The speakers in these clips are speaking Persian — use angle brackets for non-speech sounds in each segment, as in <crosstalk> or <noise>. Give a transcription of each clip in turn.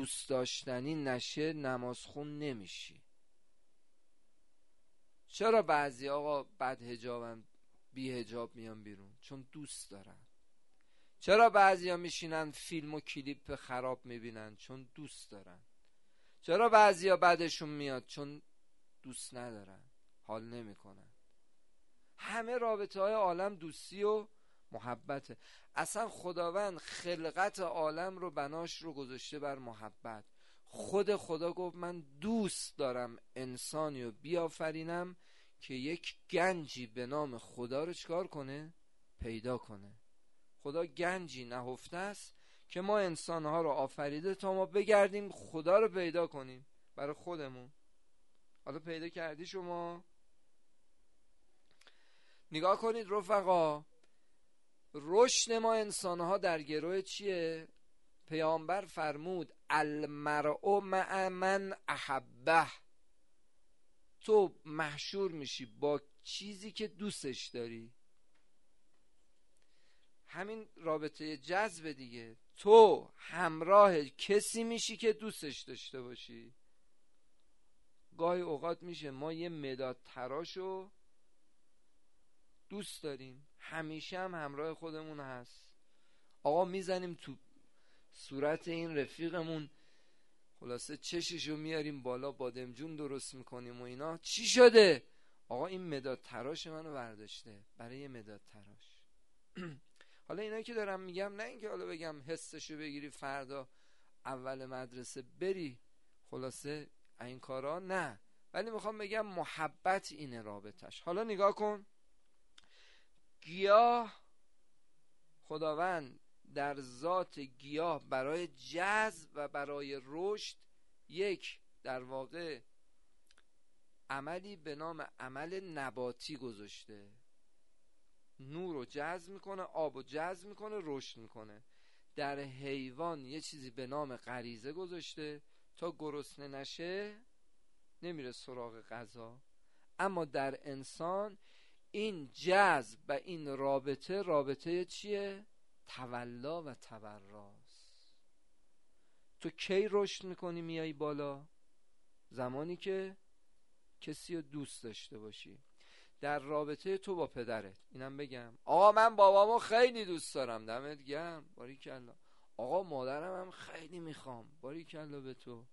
دوست داشتنی نشه نمازخون نمیشی. چرا بعضی آقا بد هجابن بی هجاب میان بیرون؟ چون دوست دارن. چرا بعضی ها میشینن فیلم و کلیپ خراب می‌بینن؟ چون دوست دارن. چرا بعضی ها بدشون میاد؟ چون دوست ندارن. حال نمی‌کنن. همه رابطه های عالم دوستی و محبته اصلا خداوند خلقت عالم رو بناش رو گذاشته بر محبت. خود خدا گفت من دوست دارم انسانی رو بیافرینم که یک گنجی به نام خدا رو چکار کنه؟ پیدا کنه. خدا گنجی نهفته است که ما انسانها رو آفریده تا ما بگردیم خدا رو پیدا کنیم. برای خودمون. حالا پیدا کردی شما؟ نگاه کنید رفقا. رشد ما انسانها در گروه چیه؟ پیامبر فرمود المرء مع من احبه. تو محشور میشی با چیزی که دوستش داری. همین رابطه جذب دیگه. تو همراه کسی میشی که دوستش داشته باشی. گاهی اوقات میشه ما یه مداد تراشو دوست داریم. همیشه هم همراه خودمون هست. آقا می‌زنیم تو صورت این رفیقمون. خلاصه چششو میاریم بالا بادمجون درست می‌کنیم و اینا. چی شده؟ آقا این مداد تراش منو برداشته. برای یه مداد تراش. <clears throat> حالا اینا که دارم میگم نه اینکه حالا بگم حسشو بگیری فردا اول مدرسه بری. خلاصه این کارا نه. ولی می‌خوام بگم محبت اینه رابطش حالا نگاه کن. گیاه خداوند در ذات گیاه برای جذب و برای رشد یک در واقع عملی به نام عمل نباتی گذاشته. نور رو جذب می‌کنه آب رو جذب می‌کنه رشد می‌کنه. در حیوان یه چیزی به نام غریزه گذاشته. تا گرسنه نشه نمیره سراغ غذا. اما در انسان این جذب و این رابطه رابطه چیه؟ تولا و تبراز تو کی رشد می‌کنی میای بالا؟ زمانی که کسی رو دوست داشته باشی. در رابطه تو با پدرت. اینم بگم. آقا من بابامو خیلی دوست دارم. دمت گرم. باری کلا آقا مادرم هم خیلی می‌خوام. باری کلا به تو.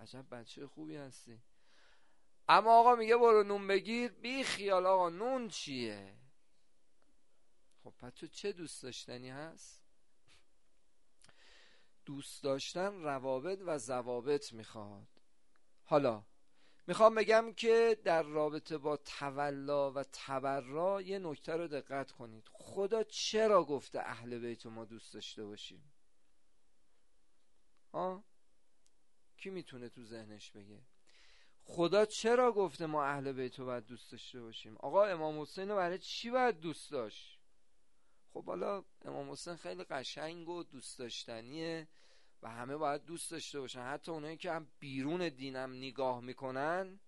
عجب بچه خوبی هستی. اما آقا میگه برو نون بگیر. بی خیال آقا نون چیه؟ خب پس تو چه دوست داشتنی هست؟ دوست داشتن روابط و زوابط می‌خواد. حالا می‌خوام بگم که در رابطه با تولا و تبرا یه نکته رو دقت کنید. خدا چرا گفته اهل بیت ما دوست داشته باشیم؟ ها کی می‌تونه تو ذهنش بگه؟ خدا چرا گفته ما اهل بیت رو باید دوست داشته باشیم؟ آقا امام حسین رو برای چی باید دوست داشت؟ خب حالا امام حسین خیلی قشنگ و دوست داشتنیه و همه باید دوست داشته باشن. حتی اونایی که هم بیرون دینم نگاه می‌کنن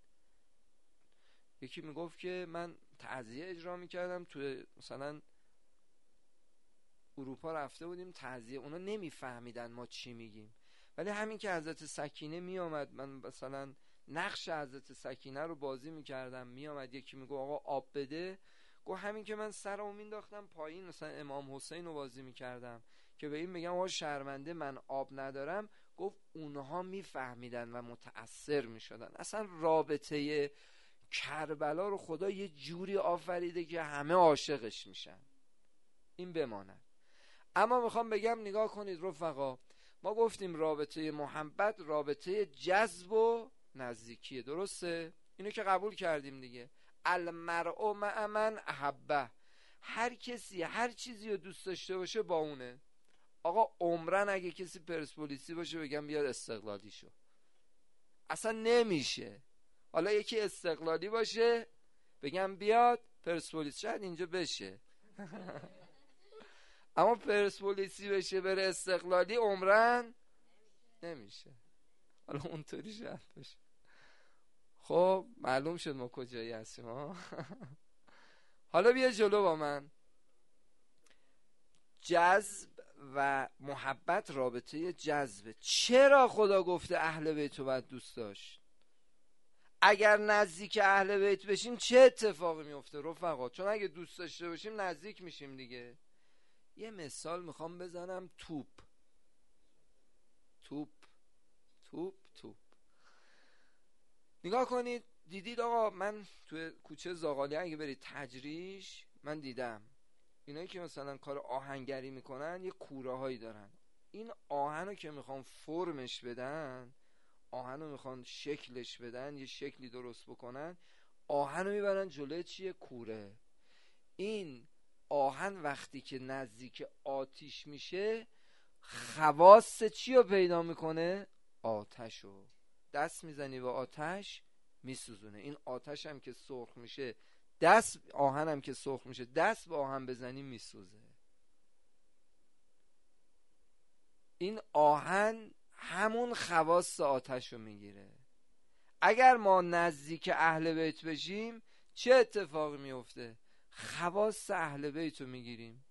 یکی می‌گفت که من تعذیه اجرا می‌کردم توی مثلا اروپا رفته بودیم تعذیه اونا نمیفهمیدن ما چی میگیم. ولی همین که حضرت سکینه میامد من مثلا نقش حضرت سکینه رو بازی می‌کردم میامد یکی میگو آقا آب بده. گو همین که من سرمو مینداختم پایین مثلا امام حسین رو بازی می‌کردم که به این میگم آقا شرمنده من آب ندارم. گفت اونها میفهمیدن و متأثر می‌شدن. اصلا رابطه کربلا رو خدا یه جوری آفریده که همه عاشقش میشن. این بماند. اما می‌خوام بگم نگاه کنید رفقا ما گفتیم رابطه محبت رابطه جذب و نزدیکیه. درسته؟ اینو که قبول کردیم دیگه. المرء مع من احبه. هر کسی هر چیزی رو دوست داشته باشه با اونه. آقا عمرن اگه کسی پرسپولیسی باشه بگم بیاد استقلالی شو اصلا نمیشه. حالا یکی استقلالی باشه بگم بیاد پرسپولیس. شاید اینجا بشه. <laughs> اما پرسپولیسی بشه بره استقلالی عمرن نمیشه. حالا اونطوری شاید بشه خب معلوم شد ما کجایی هستیم ها حالا بیا جلو با من. جذب و محبت رابطه جذبه چرا خدا گفته اهل بیت رو باید دوست داشت؟ اگر نزدیک اهل بیت بشیم چه اتفاقی میفته رفقا؟ چون اگه دوست داشته باشیم نزدیک میشیم دیگه. یه مثال می‌خوام بزنم. توپ. توپ. توپ توپ. نگاه کنید دیدید آقا من تو کوچه زاغالی اگه برید تجریش من دیدم. اینایی که مثلا کار آهنگری می‌کنن یه کوره هایی دارن. این آهن رو که می‌خوان فرمش بدن آهن رو می‌خوان شکلش بدن یه شکلی درست بکنن آهن رو می‌برن جلوی چیه کوره. این آهن وقتی که نزدیک آتیش میشه خواست چی رو پیدا می‌کنه؟ آتش رو دست می‌زنی به آتش میسوزونه. این آتش هم که سرخ میشه دست آهن هم که سرخ میشه دست به آهن بزنی میسوزه. این آهن همون خواست آتش رو می‌گیره. اگر ما نزدیک اهل بیت بشیم چه اتفاقی میفته خواست اهل بیت رو می‌گیریم.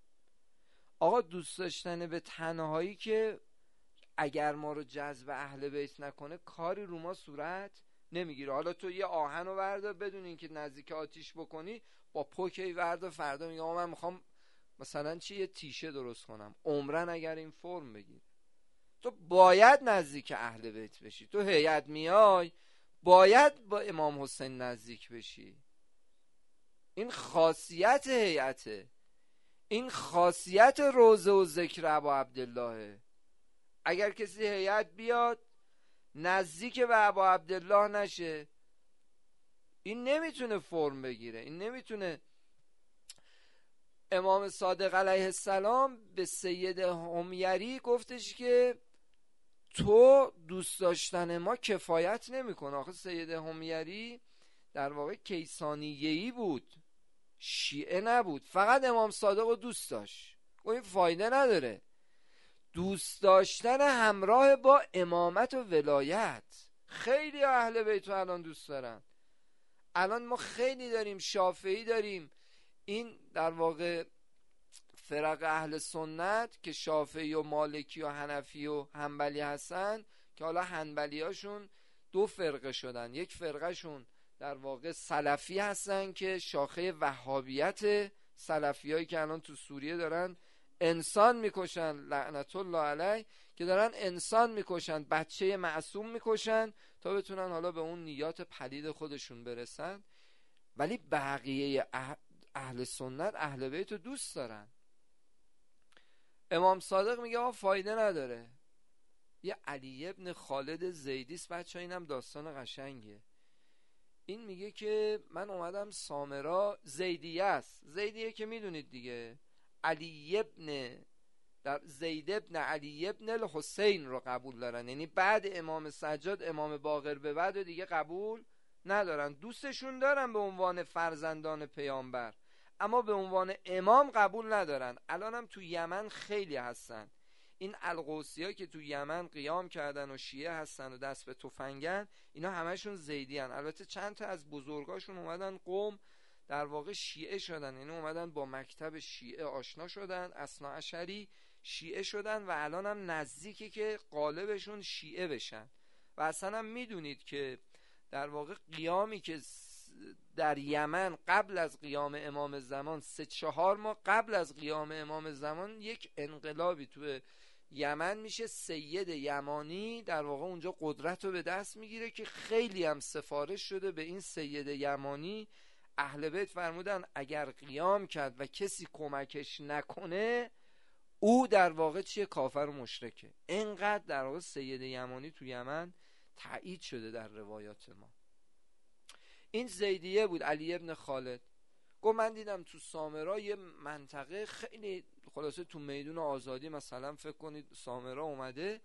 آقا دوست داشتن به تنهایی که اگر ما رو جذب اهل بیت نکنه کاری رو ما صورت نمی‌گیره. حالا تو یه آهن رو ورده بدون اینکه نزدیک آتیش بکنی با پوکی ورده فردا میگه من می‌خوام مثلا چی یه تیشه درست کنم. عمرن اگر این فرم بگیره تو باید نزدیک اهل بیت بشی. تو هیئت میای باید با امام حسین نزدیک بشی. این خاصیت هیئته. این خاصیت روزه و ذکر ابا عبدالله اگر کسی هیئت بیاد نزدیک به ابا عبدالله نشه. این نمی‌تونه فرم بگیره. این نمی‌تونه امام صادق علیه السلام به سید همیری گفتش که تو دوست داشتن ما کفایت نمی‌کنه. آخه سید همیری در واقع کیسانیهی بود. شیعه نبود. فقط امام صادق رو دوست داشت. و این فایده نداره. دوست داشتن همراه با امامت و ولایت. خیلی اهل بیت الان دوست دارن. الان ما خیلی داریم شافعی داریم. این در واقع فرق اهل سنت که شافعی و مالکی و حنفی و هنبلی هستن که حالا هنبلی هاشون دو فرقه شدن. یک فرقه شون در واقع سلفی هستن که شاخه وهابیت سلفی هایی که الان تو سوریه دارن انسان می‌کشن لعنت الله علیه که دارن انسان می‌کشن بچه معصوم می‌کشن تا بتونن حالا به اون نیات پلید خودشون برسن. ولی بقیه اهل سنت اهل بیت رو دوست دارن. امام صادق میگه آقا فایده نداره. یه علی ابن خالد زیدیست بچه اینم داستان قشنگه این میگه که من اومدم سامرا زیدیه است. زیدیه که می‌دونید دیگه. علی ابن در زید ابن علی ابن الحسین رو قبول دارن. یعنی بعد امام سجاد امام باقر به بعد و دیگه قبول ندارن. دوستشون دارن به عنوان فرزندان پیامبر اما به عنوان امام قبول ندارن. الانم تو یمن خیلی هستن. این القوسی که تو یمن قیام کردن و شیعه هستن و دست به تفنگن اینا همشون زیدی هن. البته چند تا از بزرگاشون اومدن قوم در واقع شیعه شدن یعنی اومدن با مکتب شیعه آشنا شدن اسنا اشری شیعه شدن و الان هم نزدیکی که قالبشون شیعه بشن. و اصلا هم می‌دونید که در واقع قیامی که در یمن قبل از قیام امام زمان سه چهار ماه قبل از قیام امام زمان یک انقلابی تو یمن میشه. سید یمانی در واقع اونجا قدرت رو به دست می‌گیره که خیلی هم سفارش شده به این سید یمانی اهل بیت فرمودن اگر قیام کرد و کسی کمکش نکنه او در واقع چیه؟ کافر و مشرکه. اینقدر در واقع سید یمانی تو یمن تایید شده در روایات ما. این زیدیه بود علی ابن خالد. گفت من دیدم تو سامرا یه منطقه خیلی خلاصه تو میدون آزادی مثلا فکر کنید سامرا اومده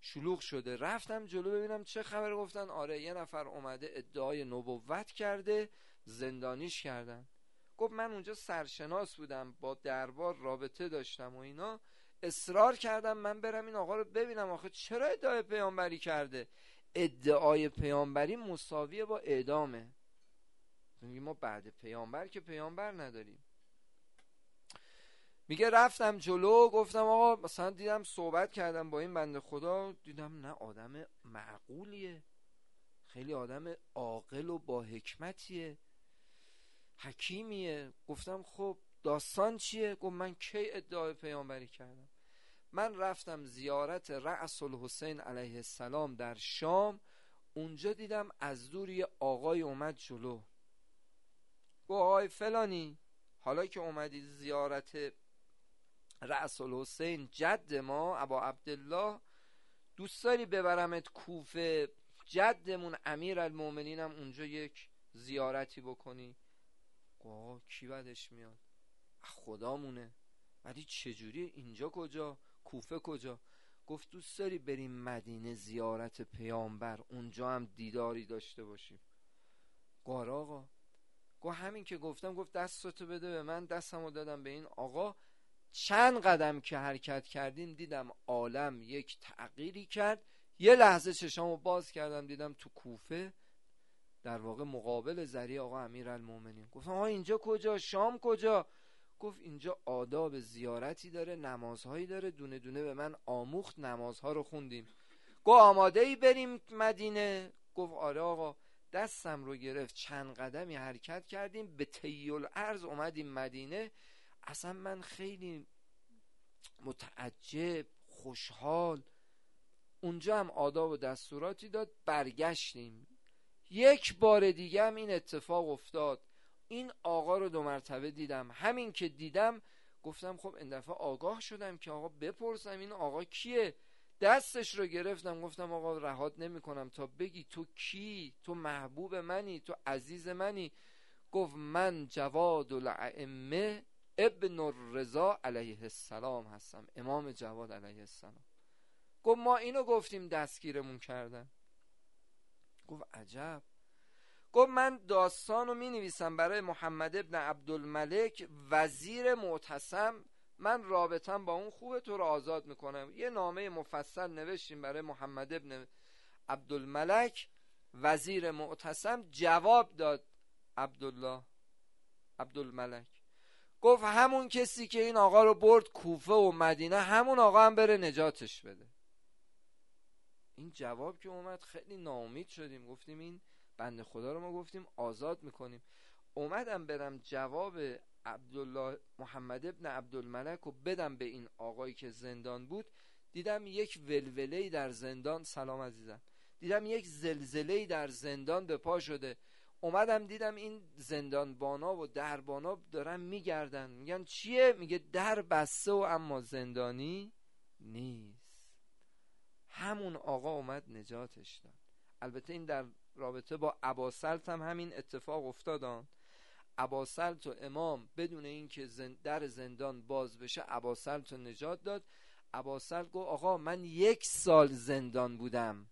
شلوغ شده. رفتم جلو ببینم چه خبر گفتن. آره یه نفر اومده ادعای نبوت کرده. زندانیش کردن. گفت من اونجا سرشناس بودم با دربار رابطه داشتم و اینا. اصرار کردم من برم این آقا رو ببینم. آخه چرا ادعای پیامبری کرده؟ ادعای پیامبری مساویه با اعدامه. ما بعد پیامبر که پیامبر نداریم. میگه رفتم جلو گفتم آقا مثلا دیدم صحبت کردم با این بنده خدا دیدم نه آدم معقولیه. خیلی آدم عاقل و با حکمتیه. حکیمیه. گفتم خب داستان چیه؟ گفت من کی ادعای پیامبری کردم؟ من رفتم زیارت رأس الحسین علیه السلام در شام. اونجا دیدم از دور یه آقای اومد جلو. گفت آقای فلانی حالا که اومدی زیارت رأس الحسین جد ما ابا عبدالله دوست داری ببرمت کوفه؟ جدمون امیر المومنین هم اونجا یک زیارتی بکنی. آقا کی بدش میاد؟ خدامونه. ولی چجوری؟ اینجا کجا؟ کوفه کجا؟ گفت دوست داری بریم مدینه زیارت پیامبر؟ اونجا هم دیداری داشته باشیم. قار آقا. گفت همین که گفتم گفت دستتو بده به من دستمو دادم به این آقا. چند قدم که حرکت کردیم دیدم عالم یک تغییری کرد. یه لحظه چشامو باز کردم دیدم تو کوفه در واقع مقابل زری آقا امیر المومنین گفتم آقا اینجا کجا؟ شام کجا؟ گفت اینجا آداب زیارتی داره نمازهایی داره دونه دونه به من آموخت نمازها رو خوندیم. گفت آماده ای بریم مدینه؟ گفت آره آقا. دستم رو گرفت چند قدمی حرکت کردیم به تیول ارز اومدیم مدینه. اصلا من خیلی متعجب خوشحال. اونجا هم آداب و دستوراتی داد برگشتیم. یک بار دیگه هم این اتفاق افتاد. این آقا رو دو مرتبه دیدم. همین که دیدم گفتم خب این دفعه آگاه شدم که آقا بپرسم این آقا کیه؟ دستش رو گرفتم. گفتم آقا رهات نمی کنم تا بگی تو کی؟ تو محبوب منی؟ تو عزیز منی؟ گفت من جواد الائمه ابن الرضا علیه السلام هستم. امام جواد علیه السلام. گفت ما اینو گفتیم دستگیرمون کردن. گفت عجب. گفت من داستان رو می نویسم برای محمد ابن عبدالملک وزیر معتصم. من رابطم با اون خوبه تو رو آزاد می‌کنم. یه نامه مفصل نوشتیم برای محمد ابن عبدالملک. وزیر معتصم جواب داد عبدالله عبدالملک. گفت همون کسی که این آقا رو برد کوفه و مدینه همون آقا هم بره نجاتش بده. این جواب که اومد خیلی ناامید شدیم. گفتیم این بند خدا رو ما گفتیم آزاد می‌کنیم. اومدم برم جواب عبدالله محمد ابن عبدالملک و بدم به این آقایی که زندان بود. دیدم یک ولوله در زندان سلام عزیزم. دیدم یک زلزله در زندان به پا شده. اومدم دیدم این زندانبانا و دربانا دارن میگردن. میگن چیه؟ میگه در بسته و اما زندانی نیست. همون آقا اومد نجاتش داد. البته این در رابطه با عباسلت هم همین اتفاق افتادان عباسلت و امام بدون اینکه در زندان باز بشه عباسلت رو نجات داد. عباسلت گفت آقا من یک سال زندان بودم.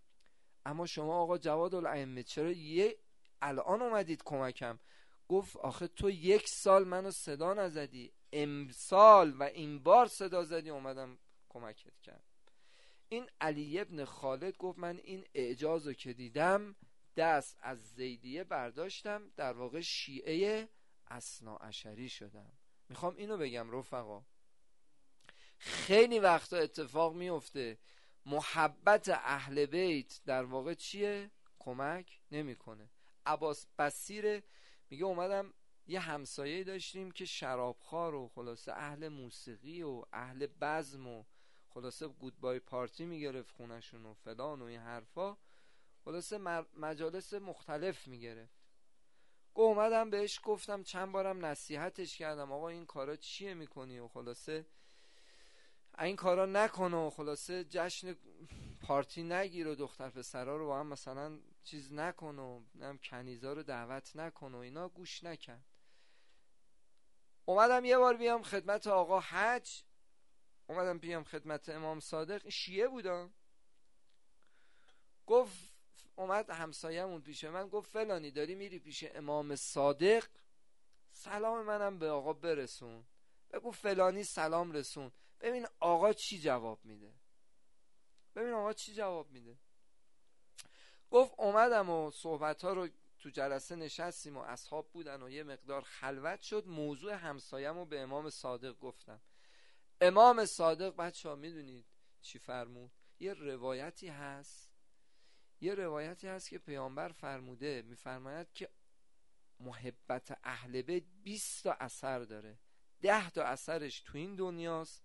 اما شما آقا جواد الائمه چرا یه الان اومدید کمکم؟ گفت آخه تو یک سال منو صدا نزدی. امسال و این بار صدا زدی اومدم کمکت کرد این علی ابن خالد گفت من این اعجاز رو که دیدم دست از زیدیه برداشتم در واقع شیعه اسنا اشری شدم می‌خوام اینو بگم رفقا خیلی وقتا اتفاق میفته محبت اهل بیت در واقع چیه؟ کمک نمی‌کنه. عباس بسیر میگه اومدم یه همسایه داشتیم که شرابخوار و خلاصه اهل موسیقی و اهل بزم و خلاصه گودبای پارتی می‌گرفت خونشون و فلان و این حرفا. خلاصه مجالس مختلف می‌گرفت. گو اومدم بهش گفتم چند بارم نصیحتش کردم آقا این کارا چیه می‌کنی؟ و خلاصه این کارا نکن و خلاصه جشن پارتی نگیر و دختر پسرا رو با هم مثلا چیز نکن و نم کنیزا رو دعوت نکن و اینا گوش نکن اومدم یه بار بیام خدمت آقا حج. اومدم بیام خدمت امام صادق. شیعه بودم. گفت اومد همسایمون پیش من گفت فلانی داری میری پیش امام صادق؟ سلام منم به آقا برسون. بگو فلانی سلام رسون. ببین آقا چی جواب میده. ببین آقا چی جواب میده. گفت اومدم و صحبت ها رو تو جلسه نشستیم و اصحاب بودن و یه مقدار خلوت شد. موضوع همسایم رو به امام صادق گفتم. امام صادق بچه ها می‌دونید چی فرمود؟ یه روایتی هست. یه روایتی هست که پیامبر فرموده میفرماید که محبت اهل بیت 20 تا اثر داره. ده تا اثرش تو این دنیاست.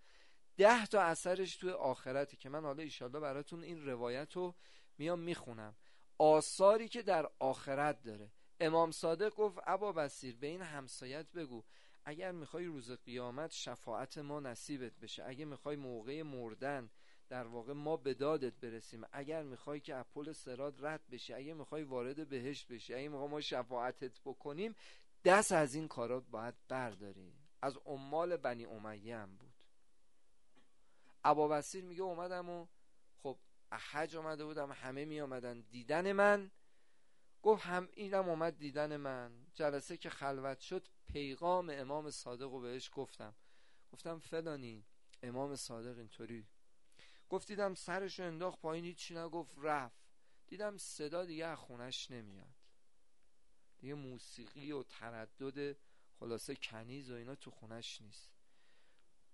ده تا اثرش تو آخرته که من حالا ایشالله براتون این روایت رو میام می‌خونم. آثاری که در آخرت داره. امام صادق گفت ابا بسیر به این همسایت بگو. اگر می‌خوای روز قیامت شفاعت ما نصیبت بشه اگه می‌خوای موقع مردن در واقع ما به دادت برسیم اگر می‌خوای که اپل سراد رد بشه اگه می‌خوای وارد بهشت بشی اگه می‌خوای ما شفاعتت بکنیم دست از این کارات باید برداری. از عمال بنی امیه هم بود. ابا بسیر میگه اومدم و خب حج آمده بودم همه می آمدن دیدن من؟ گفت هم اینم اومد دیدن من. جلسه که خلوت شد پیغام امام صادق رو بهش گفتم. گفتم فلانی امام صادق اینطوری. گفت دیدم سرشو انداخت پایین هیچی نگفت رفت. دیدم صدا دیگه از خونش نمیاد. دیگه موسیقی و تردد خلاصه کنیز و اینا تو خونش نیست.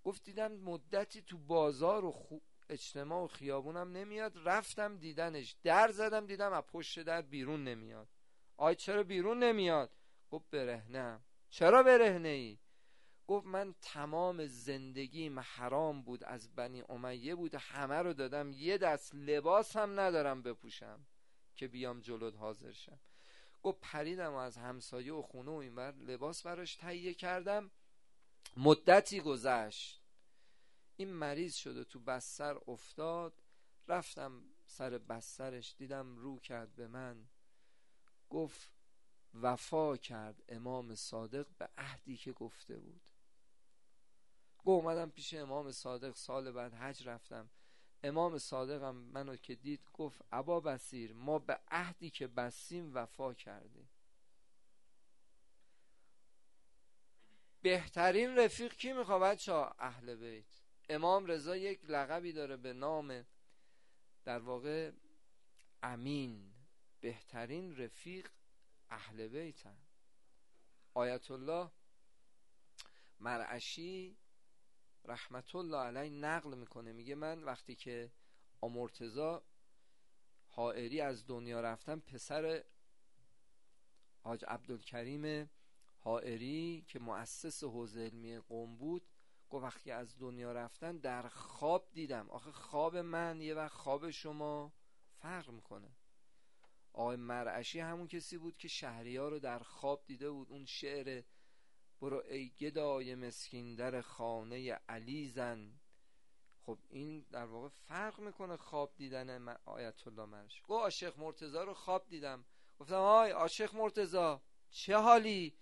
گفت دیدم مدتی تو بازار و خو... اجتماع و خیابونم نمیاد. رفتم دیدنش. در زدم دیدم از پشت در بیرون نمیاد. آی چرا بیرون نمیاد؟ گفت برهنم چرا برهنه ای گفت من تمام زندگیم حرام بود از بنی امیه بود همه رو دادم یه دست لباس هم ندارم بپوشم که بیام جلوت حاضر شم. گفت پریدم و از همسایه و خونه و اینور لباس براش تهیه کردم مدتی گذشت. این مریض شده تو بستر افتاد رفتم سر بسترش دیدم رو کرد به من. گفت وفا کرد امام صادق به عهدی که گفته بود. گفت اومدم پیش امام صادق سال بعد حج رفتم. امام صادقم منو که دید گفت ابا بسیر ما به عهدی که بستیم وفا کردیم. بهترین رفیق کی می‌خواد بچه اهل بیت. امام رضا یک لقبی داره به نام در واقع امین. بهترین رفیق اهل بیتن. آیت الله مرعشی رحمت الله علیه نقل می‌کنه. میگه من وقتی که آمرتزا حائری از دنیا رفتم پسر حاج عبدالکریم حائری که مؤسس حوزه علمی قوم بود گفت وقتی از دنیا رفتن در خواب دیدم. آخه خواب من یه وقت خواب شما فرق می‌کنه. آقای مرعشی همون کسی بود که شهریار رو در خواب دیده بود. اون شعر برو ای گدای مسکین در خانه علی زن. خب این در واقع فرق می‌کنه خواب دیدن آیت الله مرش گفت عاشق مرتزا رو خواب دیدم. گفتم آی عاشق مرتزا چه حالی؟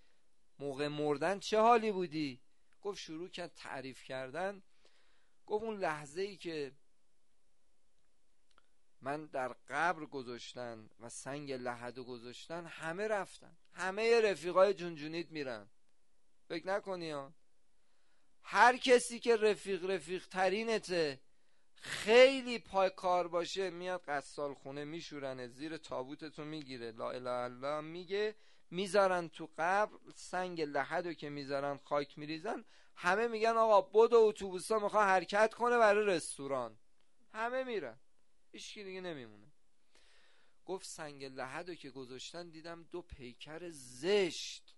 موقع مردن چه حالی بودی؟ گفت شروع کرد تعریف کردن. گفت اون لحظه ای که من در قبر گذاشتن و سنگ لحدو گذاشتن همه رفتن. همه رفیقای جونجونیت میرن. فکر نکنی ها. هر کسی که رفیق رفیق ترینته خیلی پای کار باشه میاد قصال خونه میشورنه زیر تابوتتو می‌گیره. لا اله الله میگه می‌ذارن تو قبر سنگ لحدو که می‌ذارن خاک میریزن. همه میگن آقا بود اتوبوسا میخوا حرکت کنه برای رستوران. همه میرن. هیچکی دیگه نمیمونه. گفت سنگ لحدو که گذاشتن دیدم دو پیکر زشت.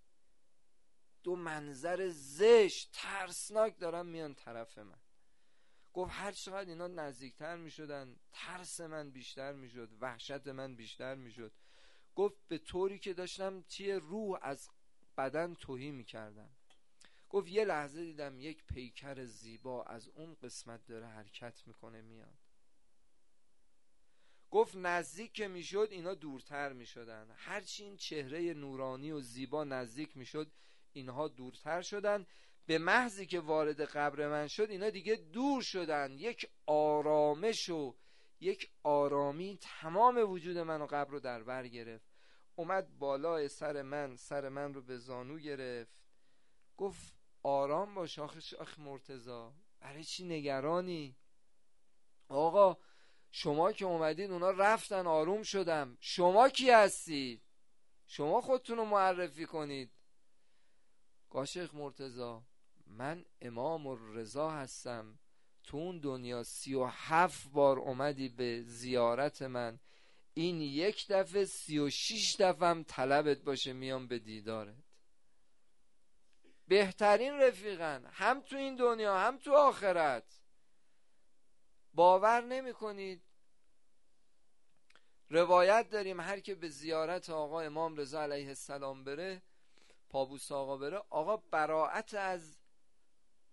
دو منظر زشت. ترسناک دارن میان طرف من. گفت هر چقدر اینا نزدیکتر می‌شدن ترس من بیشتر می‌شد وحشت من بیشتر می‌شد. گفت به طوری که داشتم چیه روح از بدن توهی می‌کردم. گفت یه لحظه دیدم یک پیکر زیبا از اون قسمت داره حرکت می‌کنه میاد. گفت نزدیک که می‌شد اینا دورتر می‌شدن. هرچی این چهره نورانی و زیبا نزدیک می‌شد اینها دورتر شدن. به محضی که وارد قبر من شد اینا دیگه دور شدن. یک آرامش و یک آرامی تمام وجود من و قبر رو در بر گرفت. اومد بالای سر من سر من رو به زانو گرفت. گفت آرام باش آخه شاخ مرتزا برای چی نگرانی؟ آقا شما که اومدید اونا رفتن آروم شدم. شما کی هستید؟ شما خودتون رو معرفی کنید. قاشق مرتزا من امام الرضا هستم. تو اون دنیا سی و هفت بار اومدی به زیارت من. این یک دفعه سی و شیش دفعه طلبت باشه میام به دیدارت. بهترین رفیقن. هم تو این دنیا هم تو آخرت. باور نمی کنید روایت داریم هر که به زیارت آقا امام رضا علیه السلام بره پابوس آقا بره آقا براعت از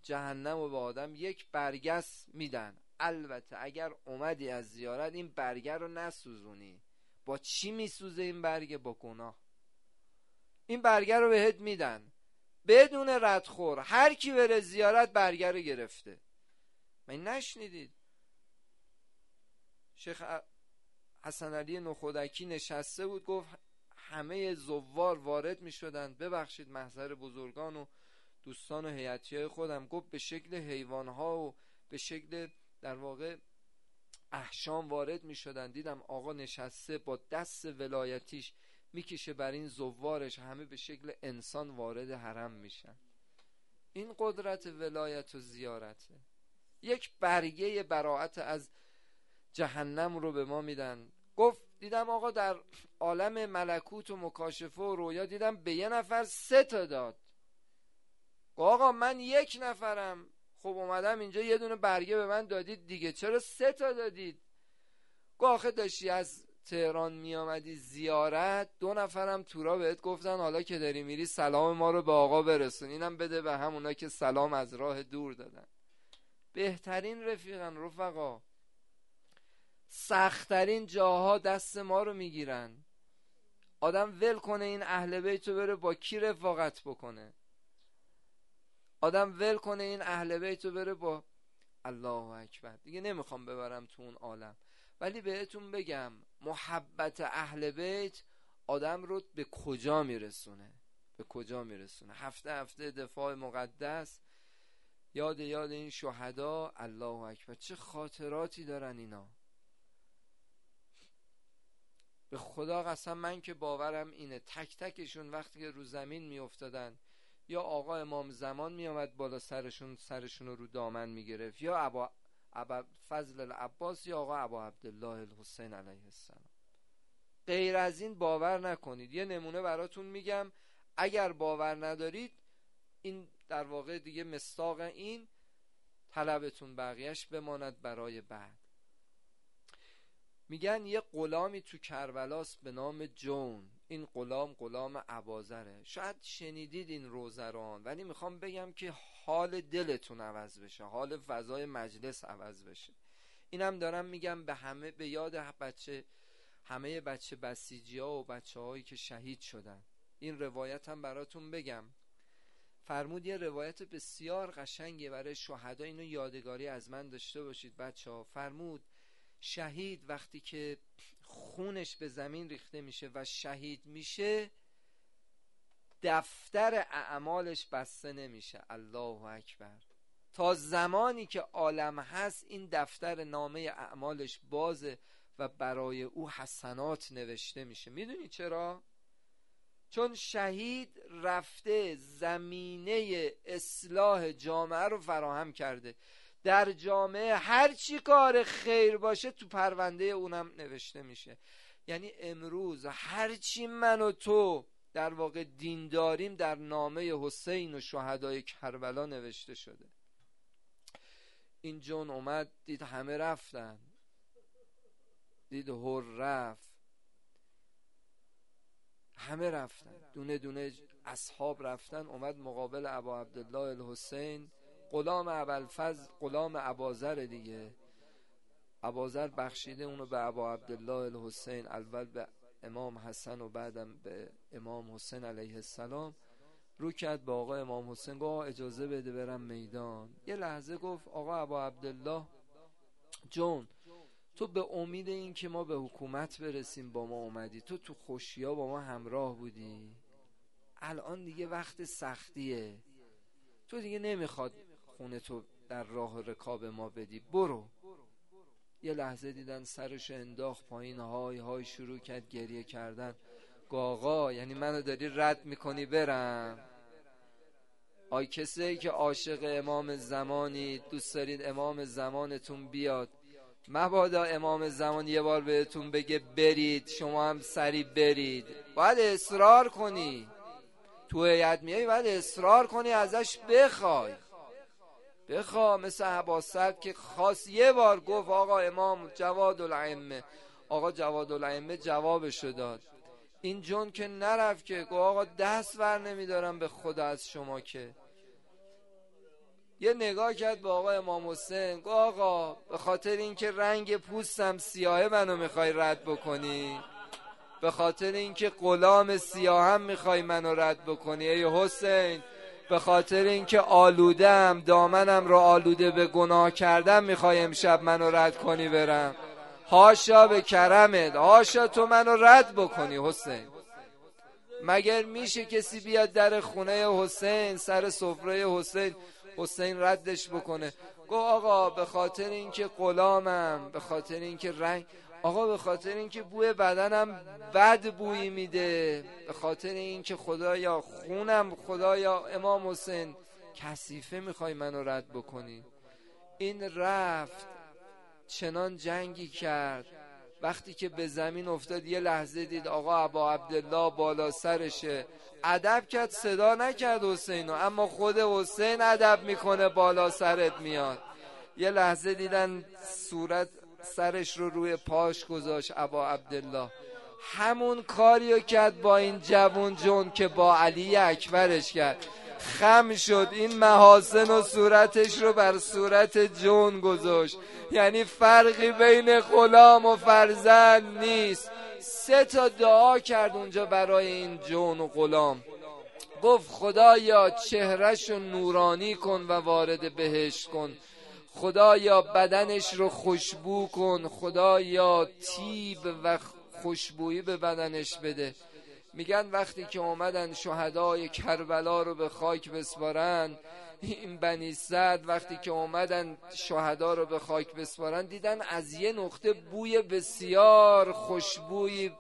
جهنم و به آدم یک برگس میدن. البته اگر اومدی از زیارت این برگه رو نسوزونی. با چی میسوزه این برگه؟ با گناه. این برگه رو بهت میدن. بدون ردخور. هر کی بره زیارت برگه رو گرفته. من نشنیدید. شیخ حسن علی نخودکی نشسته بود گفت همه زوار وارد می شدن ببخشید محضر بزرگان و دوستان و حیاتی های خودم. گفت به شکل حیوان ها و به شکل در واقع احشام وارد می شدن دیدم آقا نشسته با دست ولایتیش می‌کشه بر این زوارش. همه به شکل انسان وارد حرم میشن. این قدرت ولایت و زیارته. یک برگه براعت از جهنم رو به ما میدن. گفت دیدم آقا در عالم ملکوت و مکاشفه و رویا دیدم به یه نفر سه تا داد. آقا من یک نفرم. خب اومدم اینجا یه دونه برگه به من دادید دیگه. چرا سه تا دادید؟ آخه داشتی از تهران می آمدی زیارت؟ دو نفرم تورا بهت گفتن حالا که داری میری سلام ما رو به آقا برسون. اینم بده به همونا که سلام از راه دور دادن. بهترین رفیقن رفقا. سختترین جاها دست ما رو می‌گیرن. آدم ول کنه این اهل بیت رو بره با کی رفاقت بکنه. آدم ول کنه این اهل بیت رو بره با الله اکبر. دیگه نمی‌خوام ببرم تو اون عالم. ولی بهتون بگم محبت اهل بیت آدم رو به کجا میرسونه؟ به کجا میرسونه؟ هفته هفته دفاع مقدس. یاد یاد این شهدا الله اکبر. چه خاطراتی دارن اینا؟ به خدا قسم من که باورم اینه. تک تکشون وقتی که رو زمین میافتادن یا آقا امام زمان میامد بالا سرشون سرشون رو دامن می‌گرفت یا ابا, ابا فضل العباس یا آقا ابا عبدالله الحسین علیه السلام. غیر از این باور نکنید. یه نمونه براتون میگم. اگر باور ندارید این در واقع دیگه مستاق این طلبتون بقیهش بماند برای بعد. میگن یه غلامی تو کربلاست به نام جون. این غلام غلام عبازره. شاید شنیدید این روزران ولی می‌خوام بگم که حال دلتون عوض بشه. حال فضای مجلس عوض بشه. اینم دارم میگم به همه به یاد بچه همه بچه بسیجی ها و بچه هایی که شهید شدن. این روایت هم براتون بگم. فرمود یه روایت بسیار قشنگه برای شهدا. اینو یادگاری از من داشته باشید بچه ها فرمود شهید وقتی که خونش به زمین ریخته میشه و شهید میشه دفتر اعمالش بسته نمیشه. الله اکبر. تا زمانی که عالم هست این دفتر نامه اعمالش بازه و برای او حسنات نوشته میشه. می‌دونی چرا؟ چون شهید رفته زمینه اصلاح جامعه رو فراهم کرده. در جامعه هر چی کار خیر باشه تو پرونده اونم نوشته میشه. یعنی امروز هر چی من و تو در واقع دینداریم در نامه حسین و شهدای کربلا نوشته شده. این جون اومد دید همه رفتن. دید هر رفت. همه رفتن. دونه دونه اصحاب رفتن. اومد مقابل ابا عبدالله الحسین. غلام ابوالفضل غلام ابازر دیگه. ابازر بخشیده اونو به ابا عبدالله الحسین اول به امام حسن و بعدم به امام حسین علیه السلام. رو کرد با آقا امام حسین گفت اجازه بده برم میدان. یه لحظه گفت آقا ابا عبدالله جون تو به امید این که ما به حکومت برسیم با ما اومدی تو تو خوشیا با ما همراه بودی. الان دیگه وقت سختیه. تو دیگه نمی‌خواد خونه تو در راه رکاب ما بدی. برو. یه لحظه دیدن سرش انداخت پایین های های شروع کرد گریه کردن. گاغا یعنی منو داری رد می‌کنی؟ برم. آی کسی که عاشق امام زمانی دوست دارید امام زمانتون بیاد. مبادا امام زمان یه بار بهتون بگه برید شما هم سری برید. باید اصرار کنی. تو هیئت میای باید اصرار کنی ازش بخوای. بخوا مثل عباست که خاص یه بار گفت آقا امام جواد العمه آقا جواد العمه جوابشو داد. این جون که نرفت که گفت آقا دست ور نمیدارم به خدا از شما که. یه نگاه کرد به آقا امام حسین گفت آقا به خاطر اینکه رنگ پوستم سیاهه منو می‌خوای رد بکنی؟ به خاطر اینکه غلام سیاهم می‌خوای منو رد بکنی ای حسین؟ به خاطر اینکه آلودم دامنم رو آلوده به گناه کردم می‌خوای امشب منو رد کنی برم. هاشا به کرمت هاشا تو منو رد بکنی حسین. مگر میشه کسی بیاد در خونه حسین سر سفره حسین؟ حسین ردش بکنه. گو آقا به خاطر اینکه غلامم به خاطر اینکه رنگ آقا به خاطر اینکه بوی بدنم بد بویی میده به خاطر اینکه خدایا خونم خدایا امام حسین کثیفه می‌خوای منو رد بکنی. این رفت چنان جنگی کرد. وقتی که به زمین افتاد یه لحظه دید آقا ابا عبدالله بالا سرشه. ادب کرد صدا نکرد حسینو اما خود حسین ادب می‌کنه بالا سرت میاد. یه لحظه دیدن صورت سرش رو روی پاش گذاشت ابا عبدالله. همون کاریو کرد با این جوون جون که با علی اکبرش کرد. خم شد این محاسن و صورتش رو بر صورت جون گذاشت. یعنی فرقی بین غلام و فرزند نیست. سه تا دعا کرد اونجا برای این جون و غلام. گفت خدایا چهرش رو نورانی کن و وارد بهش کن. خدایا بدنش رو خوشبو کن. خدایا تیب و خوشبویی به بدنش بده. میگن وقتی که اومدن شهدای کربلا رو به خاک بسپارن این بنی صد وقتی که اومدن شهدا رو به خاک بسپارن دیدن از یه نقطه بوی بسیار خوشبویی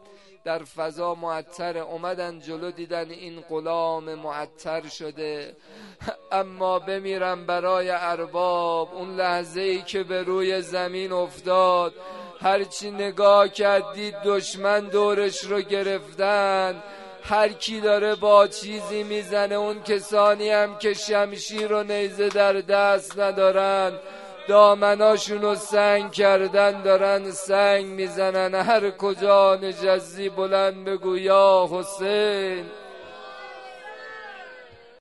در فضا معطر اومدن جلو دیدن این غلام معطر شده. اما بمیرم برای ارباب اون لحظه ای که به روی زمین افتاد هرچی نگاه کرد دید دشمن دورش رو گرفتن. هر کی داره با چیزی می‌زنه اون کسانی هم که شمشیر و نیزه در دست ندارن. دامناشون رو سنگ کردن دارن سنگ می‌زنن. هر کجا نجزی بلند بگو یا حسین.